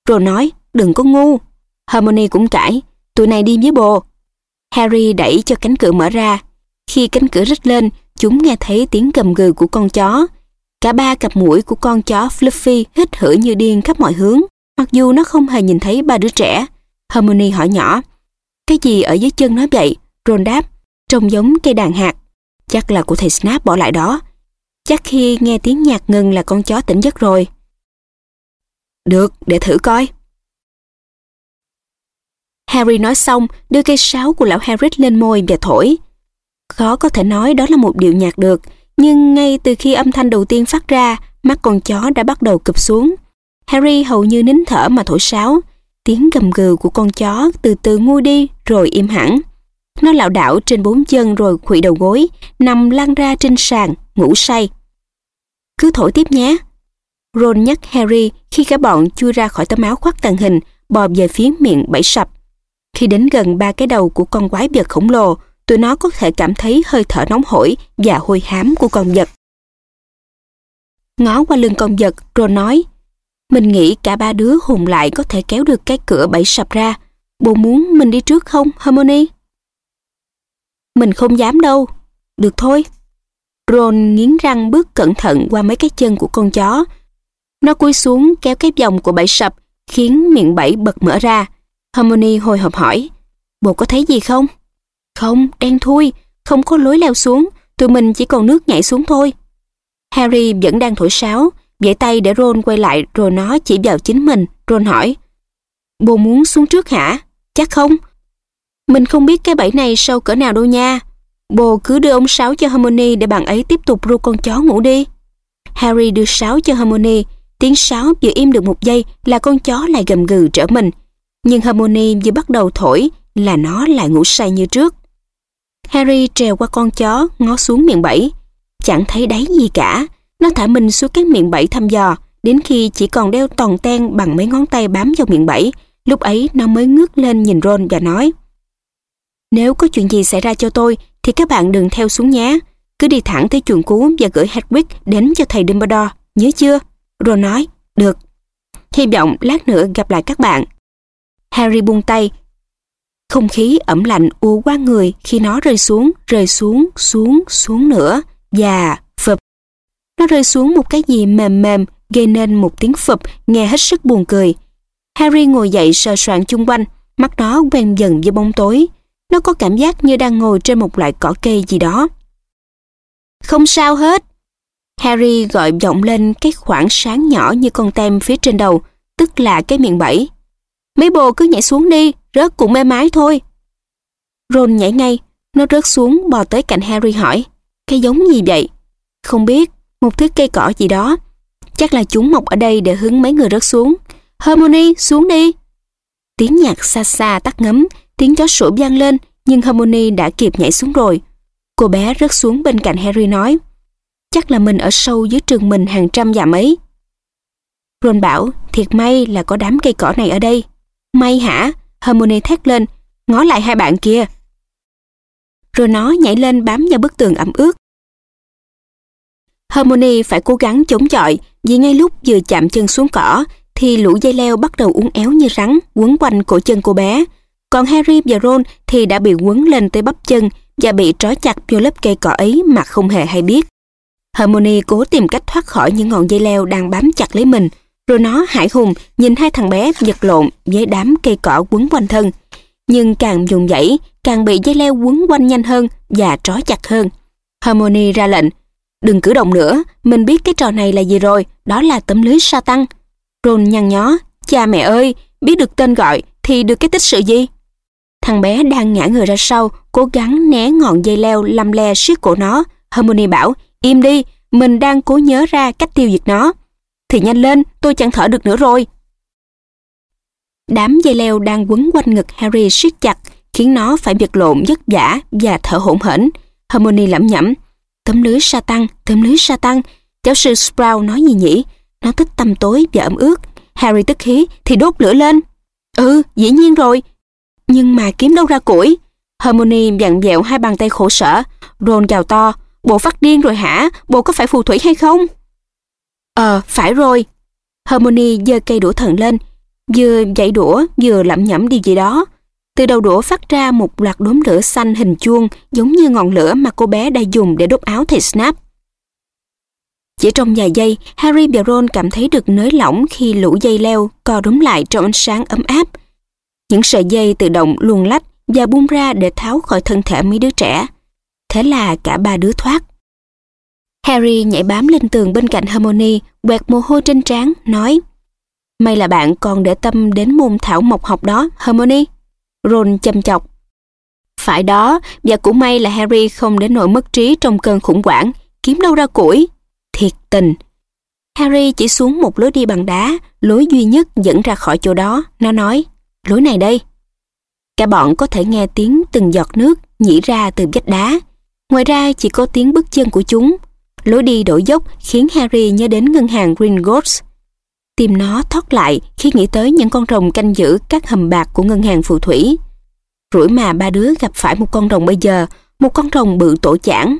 Rồi nói, đừng có ngu. Harmony cũng cãi, tụi này đi với bồ. Harry đẩy cho cánh cửa mở ra. Khi cánh cửa rít lên, chúng nghe thấy tiếng gầm gừ của con chó. Cả ba cặp mũi của con chó Fluffy hít hử như điên khắp mọi hướng. Mặc dù nó không hề nhìn thấy ba đứa trẻ, Harmony hỏi nhỏ, cái gì ở dưới chân nó vậy? Ron đáp, trông giống cây đàn hạt. Chắc là của thầy Snap bỏ lại đó. Chắc khi nghe tiếng nhạc ngừng là con chó tỉnh giấc rồi. Được, để thử coi. Harry nói xong, đưa cây sáo của lão Harry lên môi và thổi. Khó có thể nói đó là một điệu nhạc được, nhưng ngay từ khi âm thanh đầu tiên phát ra, mắt con chó đã bắt đầu cụp xuống. Harry hầu như nín thở mà thổi sáo. Tiếng gầm gừ của con chó từ từ nguôi đi rồi im hẳn. Nó lảo đảo trên bốn chân rồi khuỵu đầu gối, nằm lăn ra trên sàn, ngủ say. Cứ thổi tiếp nhé. Ron nhắc Harry khi cả bọn chui ra khỏi tấm áo khoác tàng hình, bò về phía miệng bẫy sập. Khi đến gần ba cái đầu của con quái vật khổng lồ, tụi nó có thể cảm thấy hơi thở nóng hổi và hôi hám của con vật. Ngó qua lưng con vật, Ron nói, mình nghĩ cả ba đứa hùng lại có thể kéo được cái cửa bẫy sập ra. Bồ muốn mình đi trước không, Harmony? Mình không dám đâu. Được thôi. Ron nghiến răng bước cẩn thận qua mấy cái chân của con chó. Nó cúi xuống kéo cái vòng của bẫy sập, khiến miệng bẫy bật mở ra. Harmony hồi hộp hỏi, bồ có thấy gì không? Không, đen thui, không có lối leo xuống, tụi mình chỉ còn nước nhảy xuống thôi. Harry vẫn đang thổi sáo, Vẫy tay để Ron quay lại rồi nó chỉ vào chính mình. Ron hỏi, bồ muốn xuống trước hả? Chắc không? Mình không biết cái bẫy này sâu cỡ nào đâu nha. Bồ cứ đưa ông sáu cho Harmony để bạn ấy tiếp tục ru con chó ngủ đi. Harry đưa sáu cho Harmony, tiếng sáu vừa im được một giây là con chó lại gầm gừ trở mình. Nhưng Harmony vừa bắt đầu thổi là nó lại ngủ say như trước. Harry trèo qua con chó, ngó xuống miệng bẫy. Chẳng thấy đáy gì cả, nó thả mình xuống các miệng bẫy thăm dò, đến khi chỉ còn đeo toàn ten bằng mấy ngón tay bám vào miệng bẫy, lúc ấy nó mới ngước lên nhìn Ron và nói Nếu có chuyện gì xảy ra cho tôi, thì các bạn đừng theo xuống nhé. Cứ đi thẳng tới chuồng cú và gửi Hedwig đến cho thầy Dumbledore, nhớ chưa? Ron nói, được. Hy vọng lát nữa gặp lại các bạn. Harry buông tay. Không khí ẩm lạnh ùa qua người khi nó rơi xuống, rơi xuống, xuống, xuống nữa. Và. Nó rơi xuống một cái gì mềm mềm, gây nên một tiếng phập nghe hết sức buồn cười. Harry ngồi dậy sờ soạn chung quanh, mắt nó quen dần với bóng tối. Nó có cảm giác như đang ngồi trên một loại cỏ cây gì đó. Không sao hết. Harry gọi vọng lên cái khoảng sáng nhỏ như con tem phía trên đầu, tức là cái miệng bẫy. Mấy bồ cứ nhảy xuống đi, rớt cũng mê mái thôi. Ron nhảy ngay, nó rớt xuống bò tới cạnh Harry hỏi, cái giống gì vậy? Không biết, một thứ cây cỏ gì đó. Chắc là chúng mọc ở đây để hứng mấy người rớt xuống. Harmony, xuống đi. Tiếng nhạc xa xa tắt ngấm, tiếng chó sủa vang lên, nhưng Harmony đã kịp nhảy xuống rồi. Cô bé rớt xuống bên cạnh Harry nói, chắc là mình ở sâu dưới trường mình hàng trăm dặm ấy. Ron bảo, thiệt may là có đám cây cỏ này ở đây. May hả? Harmony thét lên, ngó lại hai bạn kia. Rồi nó nhảy lên bám vào bức tường ẩm ướt. Harmony phải cố gắng chống chọi vì ngay lúc vừa chạm chân xuống cỏ thì lũ dây leo bắt đầu uốn éo như rắn quấn quanh cổ chân cô bé. Còn Harry và Ron thì đã bị quấn lên tới bắp chân và bị trói chặt vô lớp cây cỏ ấy mà không hề hay biết. Hermione cố tìm cách thoát khỏi những ngọn dây leo đang bám chặt lấy mình, rồi nó hải hùng nhìn hai thằng bé giật lộn với đám cây cỏ quấn quanh thân. Nhưng càng dùng dãy, càng bị dây leo quấn quanh nhanh hơn và trói chặt hơn. Hermione ra lệnh, đừng cử động nữa, mình biết cái trò này là gì rồi, đó là tấm lưới sa tăng. Ron nhăn nhó, cha mẹ ơi, biết được tên gọi thì được cái tích sự gì? Thằng bé đang ngã người ra sau, cố gắng né ngọn dây leo lăm le siết cổ nó. Harmony bảo, im đi, mình đang cố nhớ ra cách tiêu diệt nó. Thì nhanh lên, tôi chẳng thở được nữa rồi. Đám dây leo đang quấn quanh ngực Harry siết chặt, khiến nó phải việc lộn vất vả và thở hổn hển. Harmony lẩm nhẩm, tấm lưới sa tăng, tấm lưới sa tăng. Giáo sư Sprout nói gì nhỉ? Nó thích tăm tối và ẩm ướt. Harry tức khí thì đốt lửa lên. Ừ, dĩ nhiên rồi, nhưng mà kiếm đâu ra củi? Harmony vặn vẹo hai bàn tay khổ sở. Ron gào to. Bộ phát điên rồi hả? Bộ có phải phù thủy hay không? Ờ, phải rồi. Harmony giơ cây đũa thần lên. Vừa dãy đũa, vừa lẩm nhẩm điều gì đó. Từ đầu đũa phát ra một loạt đốm lửa xanh hình chuông giống như ngọn lửa mà cô bé đã dùng để đốt áo thầy Snap. Chỉ trong vài giây, Harry và Ron cảm thấy được nới lỏng khi lũ dây leo co đúm lại trong ánh sáng ấm áp. Những sợi dây tự động luồn lách và buông ra để tháo khỏi thân thể mấy đứa trẻ. Thế là cả ba đứa thoát. Harry nhảy bám lên tường bên cạnh Hermione, quẹt mồ hôi trên trán, nói May là bạn còn để tâm đến môn thảo mộc học đó, Hermione. Ron châm chọc. Phải đó, và cũng may là Harry không đến nỗi mất trí trong cơn khủng hoảng, kiếm đâu ra củi. Thiệt tình. Harry chỉ xuống một lối đi bằng đá, lối duy nhất dẫn ra khỏi chỗ đó. Nó nói, lối này đây. Cả bọn có thể nghe tiếng từng giọt nước nhỉ ra từ vách đá. Ngoài ra chỉ có tiếng bước chân của chúng. Lối đi đổi dốc khiến Harry nhớ đến ngân hàng Gringotts. Tim nó thoát lại khi nghĩ tới những con rồng canh giữ các hầm bạc của ngân hàng phù thủy. Rủi mà ba đứa gặp phải một con rồng bây giờ, một con rồng bự tổ chản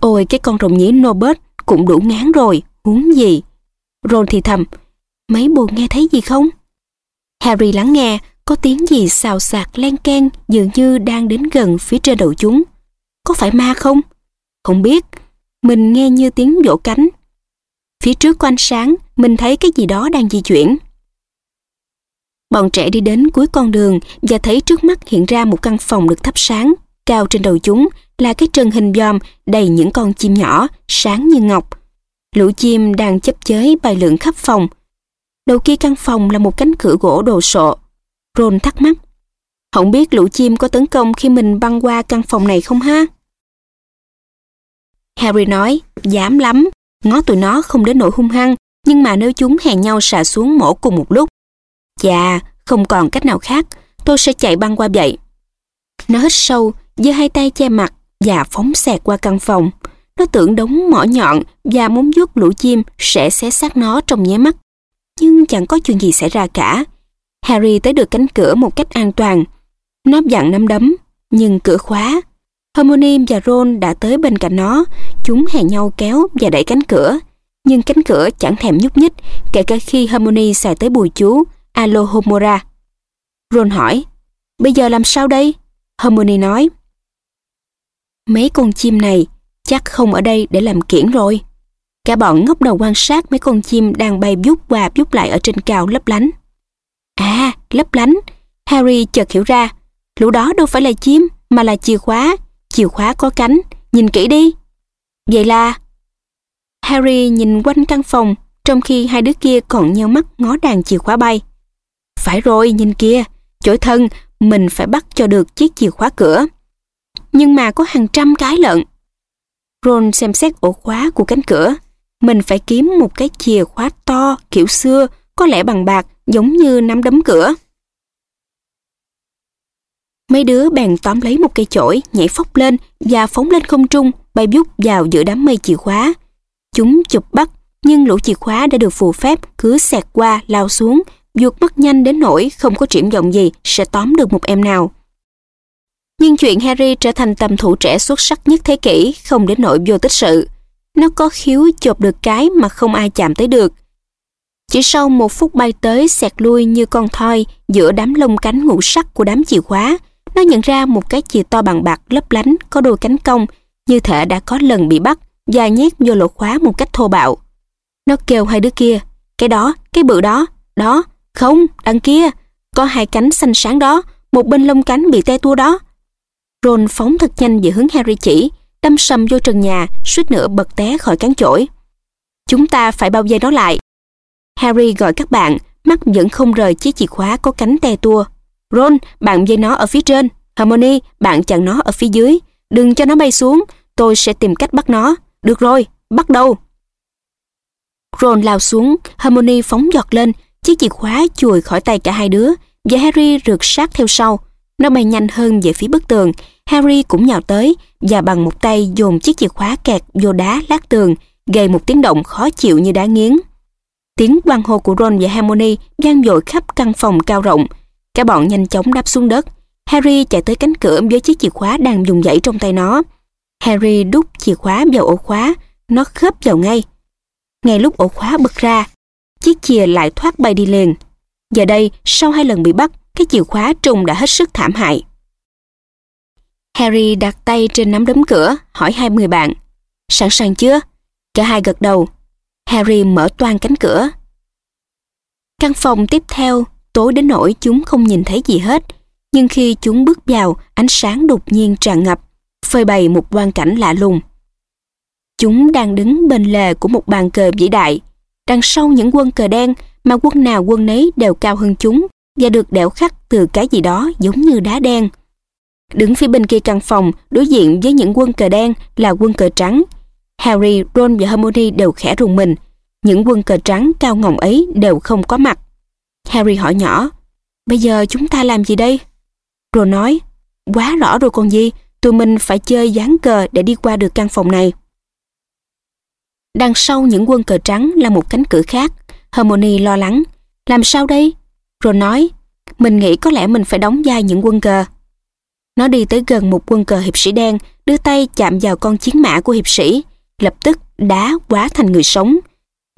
Ôi cái con rồng nhí Nobert cũng đủ ngán rồi, huống gì. Ron thì thầm, mấy bồ nghe thấy gì không? Harry lắng nghe, có tiếng gì xào xạc len ken dường như đang đến gần phía trên đầu chúng. Có phải ma không? Không biết. Mình nghe như tiếng vỗ cánh. Phía trước của ánh sáng, mình thấy cái gì đó đang di chuyển. Bọn trẻ đi đến cuối con đường và thấy trước mắt hiện ra một căn phòng được thắp sáng. Cao trên đầu chúng là cái trần hình dòm đầy những con chim nhỏ, sáng như ngọc. Lũ chim đang chấp chới bay lượn khắp phòng, Đầu kia căn phòng là một cánh cửa gỗ đồ sộ. Ron thắc mắc. Không biết lũ chim có tấn công khi mình băng qua căn phòng này không ha? Harry nói, dám lắm, ngó tụi nó không đến nỗi hung hăng, nhưng mà nếu chúng hẹn nhau xả xuống mổ cùng một lúc. Chà, không còn cách nào khác, tôi sẽ chạy băng qua vậy. Nó hít sâu, giơ hai tay che mặt và phóng xẹt qua căn phòng. Nó tưởng đống mỏ nhọn và muốn vuốt lũ chim sẽ xé xác nó trong nháy mắt. Nhưng chẳng có chuyện gì xảy ra cả. Harry tới được cánh cửa một cách an toàn. Nó dặn nắm đấm, nhưng cửa khóa. Hermione và Ron đã tới bên cạnh nó. Chúng hẹn nhau kéo và đẩy cánh cửa. Nhưng cánh cửa chẳng thèm nhúc nhích, kể cả khi Hermione xài tới bùi chú Alohomora. Ron hỏi, bây giờ làm sao đây? Hermione nói, mấy con chim này chắc không ở đây để làm kiển rồi. Cả bọn ngóc đầu quan sát mấy con chim đang bay vút qua vút lại ở trên cao lấp lánh. À, lấp lánh. Harry chợt hiểu ra, lũ đó đâu phải là chim, mà là chìa khóa. Chìa khóa có cánh, nhìn kỹ đi. Vậy là... Harry nhìn quanh căn phòng, trong khi hai đứa kia còn nheo mắt ngó đàn chìa khóa bay. Phải rồi, nhìn kia, chổi thân, mình phải bắt cho được chiếc chìa khóa cửa. Nhưng mà có hàng trăm cái lận. Ron xem xét ổ khóa của cánh cửa. Mình phải kiếm một cái chìa khóa to, kiểu xưa, có lẽ bằng bạc, giống như nắm đấm cửa. Mấy đứa bèn tóm lấy một cây chổi, nhảy phóc lên và phóng lên không trung, bay vút vào giữa đám mây chìa khóa. Chúng chụp bắt, nhưng lũ chìa khóa đã được phù phép cứ xẹt qua, lao xuống, vượt mất nhanh đến nỗi không có triển vọng gì sẽ tóm được một em nào. Nhưng chuyện Harry trở thành tầm thủ trẻ xuất sắc nhất thế kỷ không đến nỗi vô tích sự. Nó có khiếu chộp được cái mà không ai chạm tới được. Chỉ sau một phút bay tới xẹt lui như con thoi giữa đám lông cánh ngũ sắc của đám chìa khóa, nó nhận ra một cái chìa to bằng bạc lấp lánh có đôi cánh cong, như thể đã có lần bị bắt và nhét vô lỗ khóa một cách thô bạo. Nó kêu hai đứa kia, cái đó, cái bự đó, đó, không, đằng kia, có hai cánh xanh sáng đó, một bên lông cánh bị te tua đó. Ron phóng thật nhanh về hướng Harry chỉ, đâm sầm vô trần nhà, suýt nữa bật té khỏi cán chổi. Chúng ta phải bao dây nó lại. Harry gọi các bạn, mắt vẫn không rời chiếc chìa khóa có cánh te tua. Ron, bạn dây nó ở phía trên. Harmony, bạn chặn nó ở phía dưới. Đừng cho nó bay xuống, tôi sẽ tìm cách bắt nó. Được rồi, bắt đầu. Ron lao xuống, Harmony phóng giọt lên, chiếc chìa khóa chùi khỏi tay cả hai đứa, và Harry rượt sát theo sau. Nó bay nhanh hơn về phía bức tường, Harry cũng nhào tới và bằng một tay dồn chiếc chìa khóa kẹt vô đá lát tường, gây một tiếng động khó chịu như đá nghiến. Tiếng quang hô của Ron và Harmony vang dội khắp căn phòng cao rộng. Cả bọn nhanh chóng đáp xuống đất. Harry chạy tới cánh cửa với chiếc chìa khóa đang dùng dãy trong tay nó. Harry đút chìa khóa vào ổ khóa, nó khớp vào ngay. Ngay lúc ổ khóa bật ra, chiếc chìa lại thoát bay đi liền. Giờ đây, sau hai lần bị bắt, cái chìa khóa trùng đã hết sức thảm hại. Harry đặt tay trên nắm đấm cửa, hỏi hai người bạn. Sẵn sàng chưa? Cả hai gật đầu. Harry mở toan cánh cửa. Căn phòng tiếp theo, tối đến nỗi chúng không nhìn thấy gì hết. Nhưng khi chúng bước vào, ánh sáng đột nhiên tràn ngập, phơi bày một quang cảnh lạ lùng. Chúng đang đứng bên lề của một bàn cờ vĩ đại. Đằng sau những quân cờ đen mà quân nào quân nấy đều cao hơn chúng và được đẽo khắc từ cái gì đó giống như đá đen. Đứng phía bên kia căn phòng, đối diện với những quân cờ đen là quân cờ trắng. Harry, Ron và Hermione đều khẽ rùng mình. Những quân cờ trắng cao ngọng ấy đều không có mặt. Harry hỏi nhỏ, bây giờ chúng ta làm gì đây? Rồi nói, quá rõ rồi còn gì, tụi mình phải chơi dán cờ để đi qua được căn phòng này. Đằng sau những quân cờ trắng là một cánh cửa khác. Hermione lo lắng. Làm sao đây? Rồi nói, mình nghĩ có lẽ mình phải đóng vai những quân cờ. Nó đi tới gần một quân cờ hiệp sĩ đen, đưa tay chạm vào con chiến mã của hiệp sĩ, lập tức đá quá thành người sống.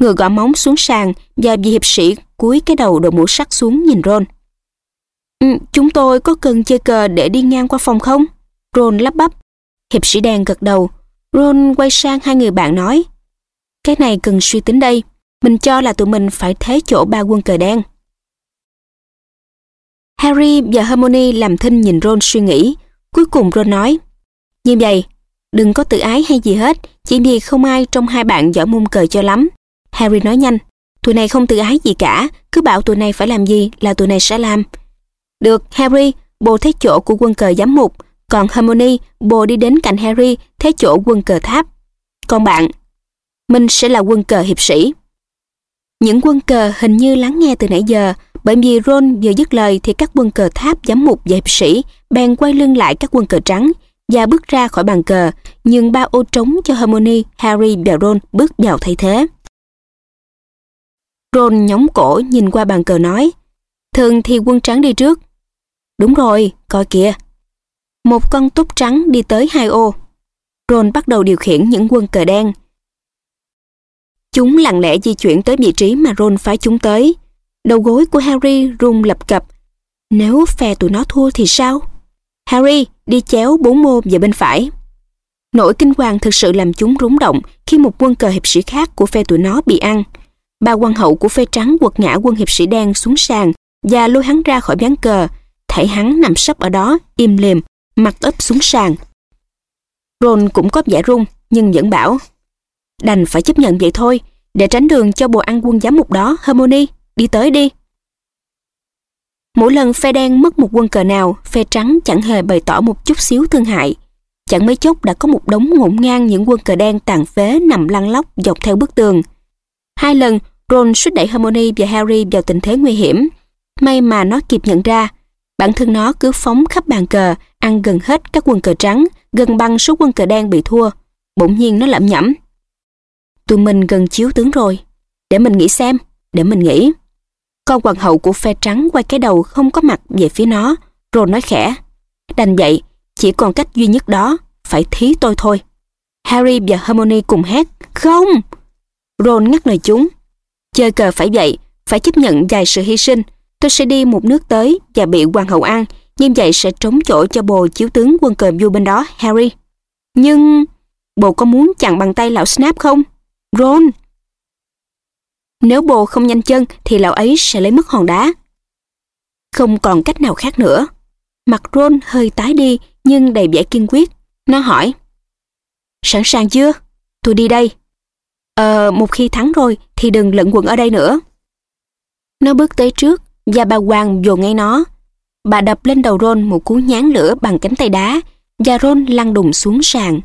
Người gõ móng xuống sàn và vị hiệp sĩ cúi cái đầu đội mũ sắt xuống nhìn Ron. Ừ, chúng tôi có cần chơi cờ để đi ngang qua phòng không? Ron lắp bắp. Hiệp sĩ đen gật đầu. Ron quay sang hai người bạn nói. Cái này cần suy tính đây. Mình cho là tụi mình phải thế chỗ ba quân cờ đen. Harry và Hermione làm thinh nhìn Ron suy nghĩ. Cuối cùng Ron nói, Như vậy, đừng có tự ái hay gì hết, chỉ vì không ai trong hai bạn giỏi môn cờ cho lắm. Harry nói nhanh, tụi này không tự ái gì cả, cứ bảo tụi này phải làm gì là tụi này sẽ làm. Được, Harry, bồ thế chỗ của quân cờ giám mục, còn Hermione, bồ đi đến cạnh Harry, thế chỗ quân cờ tháp. Còn bạn? Mình sẽ là quân cờ hiệp sĩ. Những quân cờ hình như lắng nghe từ nãy giờ, bởi vì Ron vừa dứt lời thì các quân cờ tháp giám mục và hiệp sĩ bèn quay lưng lại các quân cờ trắng và bước ra khỏi bàn cờ, nhưng ba ô trống cho Hermione, Harry và Ron bước vào thay thế. Ron nhóng cổ nhìn qua bàn cờ nói, thường thì quân trắng đi trước. Đúng rồi, coi kìa. Một con túp trắng đi tới hai ô. Ron bắt đầu điều khiển những quân cờ đen. Chúng lặng lẽ di chuyển tới vị trí mà Ron phái chúng tới. Đầu gối của Harry rung lập cập. Nếu phe tụi nó thua thì sao? Harry đi chéo bốn mô về bên phải. Nỗi kinh hoàng thực sự làm chúng rúng động khi một quân cờ hiệp sĩ khác của phe tụi nó bị ăn. Ba quan hậu của phe trắng quật ngã quân hiệp sĩ đen xuống sàn và lôi hắn ra khỏi ván cờ. Thảy hắn nằm sấp ở đó, im lìm, mặt ấp xuống sàn. Ron cũng có vẻ run, nhưng vẫn bảo Đành phải chấp nhận vậy thôi, để tránh đường cho bộ ăn quân giám mục đó, Harmony, đi tới đi. Mỗi lần phe đen mất một quân cờ nào, phe trắng chẳng hề bày tỏ một chút xíu thương hại. Chẳng mấy chốc đã có một đống ngổn ngang những quân cờ đen tàn phế nằm lăn lóc dọc theo bức tường. Hai lần, Ron suýt đẩy Hermione và Harry vào tình thế nguy hiểm. May mà nó kịp nhận ra, bản thân nó cứ phóng khắp bàn cờ, ăn gần hết các quân cờ trắng, gần bằng số quân cờ đen bị thua. Bỗng nhiên nó lẩm nhẩm. Tụi mình gần chiếu tướng rồi. Để mình nghĩ xem, để mình nghĩ. Con hoàng hậu của phe trắng quay cái đầu không có mặt về phía nó, Ron nói khẽ. Đành vậy, chỉ còn cách duy nhất đó, phải thí tôi thôi. Harry và Hermione cùng hét, không! Ron ngắt lời chúng. Chơi cờ phải vậy, phải chấp nhận vài sự hy sinh. Tôi sẽ đi một nước tới và bị hoàng hậu ăn, như vậy sẽ trống chỗ cho bồ chiếu tướng quân cờ vua bên đó, Harry. Nhưng... Bồ có muốn chặn bằng tay lão Snap không? Ron! Nếu bồ không nhanh chân thì lão ấy sẽ lấy mất hòn đá. Không còn cách nào khác nữa. Mặt Ron hơi tái đi nhưng đầy vẻ kiên quyết. Nó hỏi. Sẵn sàng chưa? Tôi đi đây. Ờ, một khi thắng rồi thì đừng lẫn quẩn ở đây nữa. Nó bước tới trước và bà Hoàng dồn ngay nó. Bà đập lên đầu Ron một cú nhán lửa bằng cánh tay đá và Ron lăn đùng xuống sàn.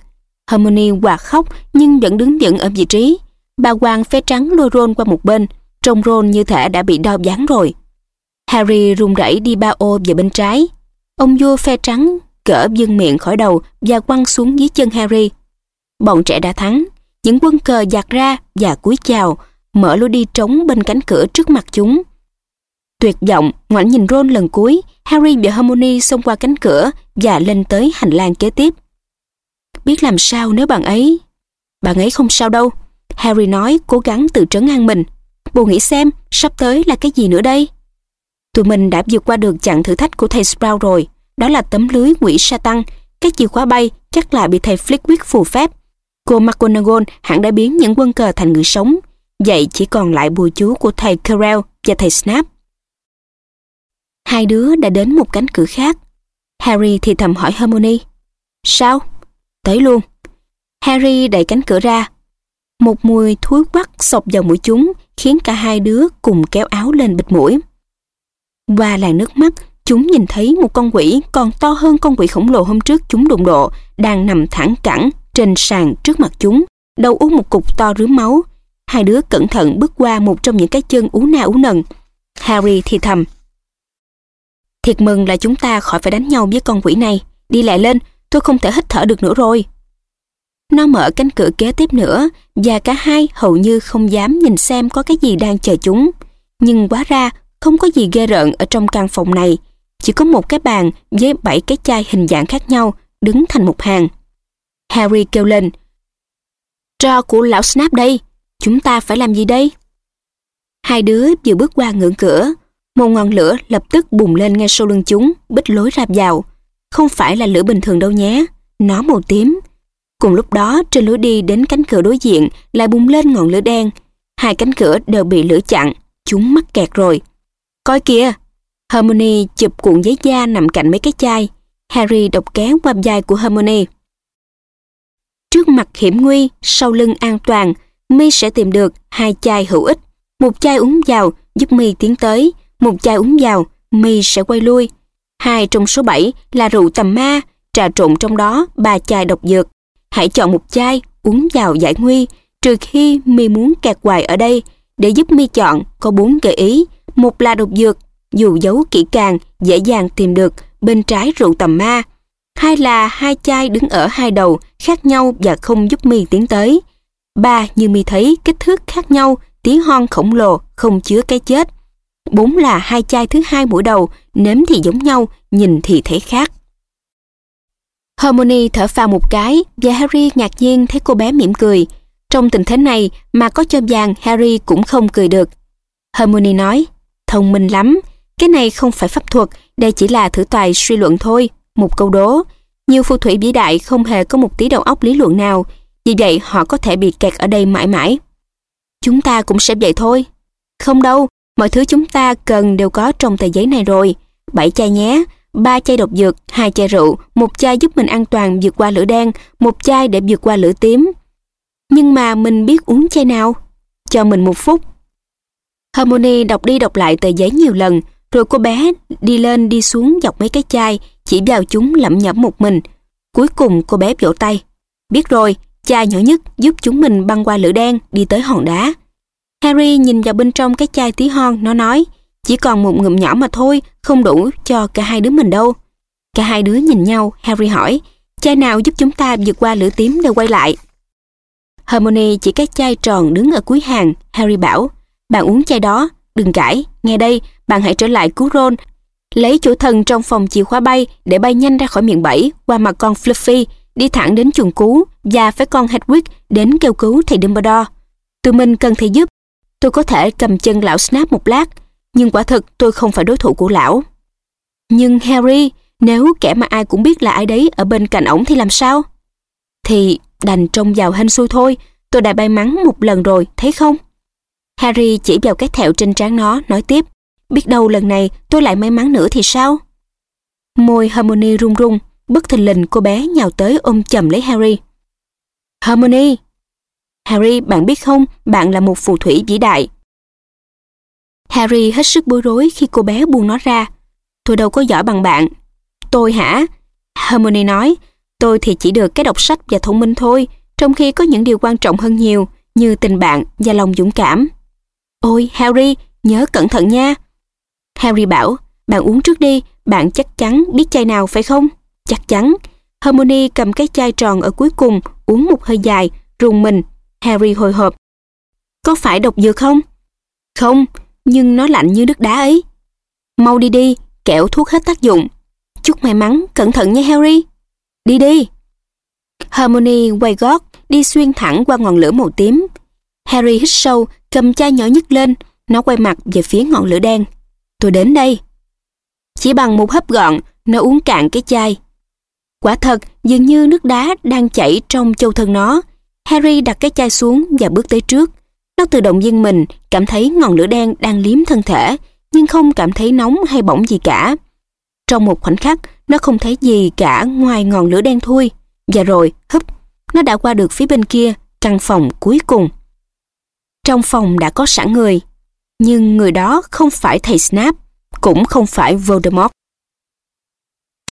Harmony quạt khóc nhưng vẫn đứng vững ở vị trí. Bà Hoàng phe trắng lôi Ron qua một bên, trông Ron như thể đã bị đau dáng rồi. Harry run rẩy đi ba ô về bên trái. Ông vua phe trắng cỡ dương miệng khỏi đầu và quăng xuống dưới chân Harry. Bọn trẻ đã thắng, những quân cờ giạt ra và cúi chào, mở lối đi trống bên cánh cửa trước mặt chúng. Tuyệt vọng, ngoảnh nhìn Ron lần cuối, Harry và Hermione xông qua cánh cửa và lên tới hành lang kế tiếp. Biết làm sao nếu bạn ấy... Bạn ấy không sao đâu. Harry nói cố gắng tự trấn an mình. Bồ nghĩ xem, sắp tới là cái gì nữa đây? Tụi mình đã vượt qua được chặng thử thách của thầy Sprout rồi. Đó là tấm lưới quỷ sa tăng. Cái chìa khóa bay chắc là bị thầy Flickwick phù phép. Cô McGonagall hẳn đã biến những quân cờ thành người sống. Vậy chỉ còn lại bùa chú của thầy Carell và thầy Snap. Hai đứa đã đến một cánh cửa khác. Harry thì thầm hỏi Hermione. Sao? Tới luôn. Harry đẩy cánh cửa ra. Một mùi thúi quắc sộc vào mũi chúng khiến cả hai đứa cùng kéo áo lên bịt mũi. Qua làn nước mắt, chúng nhìn thấy một con quỷ còn to hơn con quỷ khổng lồ hôm trước chúng đụng độ đang nằm thẳng cẳng trên sàn trước mặt chúng, đầu uống một cục to rướm máu. Hai đứa cẩn thận bước qua một trong những cái chân ú na ú nần. Harry thì thầm. Thiệt mừng là chúng ta khỏi phải đánh nhau với con quỷ này. Đi lại lên, tôi không thể hít thở được nữa rồi. Nó mở cánh cửa kế tiếp nữa và cả hai hầu như không dám nhìn xem có cái gì đang chờ chúng. Nhưng quá ra không có gì ghê rợn ở trong căn phòng này. Chỉ có một cái bàn với bảy cái chai hình dạng khác nhau đứng thành một hàng. Harry kêu lên. Trò của lão Snap đây, chúng ta phải làm gì đây? Hai đứa vừa bước qua ngưỡng cửa, một ngọn lửa lập tức bùng lên ngay sau lưng chúng, bích lối ra vào. Không phải là lửa bình thường đâu nhé, nó màu tím. Cùng lúc đó, trên lối đi đến cánh cửa đối diện lại bùng lên ngọn lửa đen. Hai cánh cửa đều bị lửa chặn, chúng mắc kẹt rồi. Coi kìa! Hermione chụp cuộn giấy da nằm cạnh mấy cái chai. Harry đọc kéo qua vai của Hermione. Trước mặt hiểm nguy, sau lưng an toàn, mi sẽ tìm được hai chai hữu ích. Một chai uống vào giúp mi tiến tới, một chai uống vào, mi sẽ quay lui. Hai trong số bảy là rượu tầm ma, trà trộn trong đó ba chai độc dược. Hãy chọn một chai uống vào giải nguy, trừ khi mi muốn kẹt hoài ở đây. Để giúp mi chọn, có bốn gợi ý. Một là độc dược, dù giấu kỹ càng, dễ dàng tìm được, bên trái rượu tầm ma. Hai là hai chai đứng ở hai đầu, khác nhau và không giúp mi tiến tới. Ba, như mi thấy, kích thước khác nhau, tiếng hon khổng lồ, không chứa cái chết. Bốn là hai chai thứ hai mỗi đầu, nếm thì giống nhau, nhìn thì thấy khác. Harmony thở phào một cái và Harry ngạc nhiên thấy cô bé mỉm cười. Trong tình thế này mà có cho vàng Harry cũng không cười được. Harmony nói, thông minh lắm, cái này không phải pháp thuật, đây chỉ là thử tài suy luận thôi, một câu đố. Nhiều phù thủy vĩ đại không hề có một tí đầu óc lý luận nào, vì vậy họ có thể bị kẹt ở đây mãi mãi. Chúng ta cũng sẽ vậy thôi. Không đâu, mọi thứ chúng ta cần đều có trong tờ giấy này rồi. Bảy chai nhé, ba chai độc dược, hai chai rượu, một chai giúp mình an toàn vượt qua lửa đen, một chai để vượt qua lửa tím. Nhưng mà mình biết uống chai nào? Cho mình một phút. Harmony đọc đi đọc lại tờ giấy nhiều lần, rồi cô bé đi lên đi xuống dọc mấy cái chai, chỉ vào chúng lẩm nhẩm một mình. Cuối cùng cô bé vỗ tay. Biết rồi, chai nhỏ nhất giúp chúng mình băng qua lửa đen, đi tới hòn đá. Harry nhìn vào bên trong cái chai tí hon, nó nói, chỉ còn một ngụm nhỏ mà thôi, không đủ cho cả hai đứa mình đâu. Cả hai đứa nhìn nhau, Harry hỏi, chai nào giúp chúng ta vượt qua lửa tím để quay lại? Hermione chỉ cái chai tròn đứng ở cuối hàng, Harry bảo, bạn uống chai đó, đừng cãi, nghe đây, bạn hãy trở lại cứu Ron, lấy chủ thần trong phòng chìa khóa bay để bay nhanh ra khỏi miệng bẫy qua mặt con Fluffy, đi thẳng đến chuồng cứu và phải con Hedwig đến kêu cứu thầy Dumbledore. Tụi mình cần thầy giúp. Tôi có thể cầm chân lão Snap một lát, nhưng quả thực tôi không phải đối thủ của lão. Nhưng Harry, nếu kẻ mà ai cũng biết là ai đấy ở bên cạnh ổng thì làm sao? Thì đành trông vào hên xui thôi, tôi đã may mắn một lần rồi, thấy không? Harry chỉ vào cái thẹo trên trán nó, nói tiếp, biết đâu lần này tôi lại may mắn nữa thì sao? Môi Harmony run run, bất thình lình cô bé nhào tới ôm chầm lấy Harry. Harmony! Harry, bạn biết không, bạn là một phù thủy vĩ đại. Harry hết sức bối rối khi cô bé buông nó ra. Tôi đâu có giỏi bằng bạn. Tôi hả? Hermione nói, tôi thì chỉ được cái đọc sách và thông minh thôi, trong khi có những điều quan trọng hơn nhiều, như tình bạn và lòng dũng cảm. Ôi, Harry, nhớ cẩn thận nha. Harry bảo, bạn uống trước đi, bạn chắc chắn biết chai nào phải không? Chắc chắn. Hermione cầm cái chai tròn ở cuối cùng, uống một hơi dài, rùng mình. Harry hồi hộp. Có phải độc dược không? Không, nhưng nó lạnh như nước đá ấy. Mau đi đi, kẻo thuốc hết tác dụng. Chúc may mắn, cẩn thận nha Harry. Đi đi. Harmony quay gót, đi xuyên thẳng qua ngọn lửa màu tím. Harry hít sâu, cầm chai nhỏ nhất lên, nó quay mặt về phía ngọn lửa đen. Tôi đến đây. Chỉ bằng một hấp gọn, nó uống cạn cái chai. Quả thật, dường như nước đá đang chảy trong châu thân nó. Harry đặt cái chai xuống và bước tới trước. Nó tự động dưng mình, cảm thấy ngọn lửa đen đang liếm thân thể, nhưng không cảm thấy nóng hay bỏng gì cả. Trong một khoảnh khắc, nó không thấy gì cả ngoài ngọn lửa đen thui. Và rồi, húp, nó đã qua được phía bên kia, căn phòng cuối cùng. Trong phòng đã có sẵn người, nhưng người đó không phải thầy Snap, cũng không phải Voldemort.